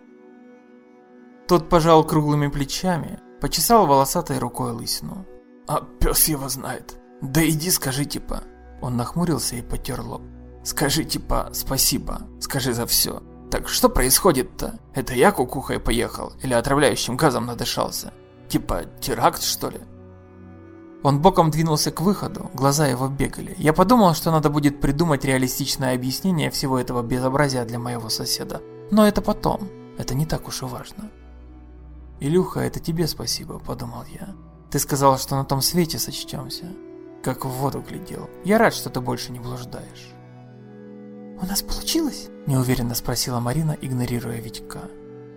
Тот пожал круглыми плечами, почесал волосатой рукой лысину. «А пес его знает. Да иди скажи типа». Он нахмурился и потер лоб. «Скажи типа спасибо, скажи за все. Так что происходит-то? Это я кукухой поехал или отравляющим газом надышался? Типа теракт что ли?» Он боком двинулся к выходу, глаза его бегали. Я подумал, что надо будет придумать реалистичное объяснение всего этого безобразия для моего соседа. Но это потом, это не так уж и важно. «Илюха, это тебе спасибо», – подумал я. «Ты сказал, что на том свете сочтемся. Как в воду глядел. Я рад, что ты больше не блуждаешь». «У нас получилось?» – неуверенно спросила Марина, игнорируя Витька.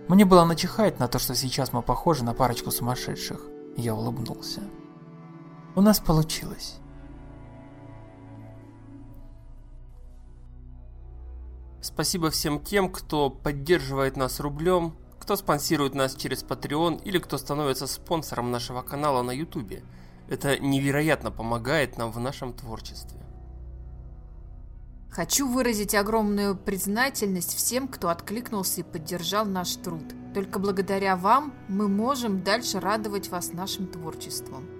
Мне было начихать на то, что сейчас мы похожи на парочку сумасшедших. Я улыбнулся. У нас получилось. Спасибо всем тем, кто поддерживает нас рублем, кто спонсирует нас через Patreon или кто становится спонсором нашего канала на YouTube. Это невероятно помогает нам в нашем творчестве. Хочу выразить огромную признательность всем, кто откликнулся и поддержал наш труд. Только благодаря вам мы можем дальше радовать вас нашим творчеством.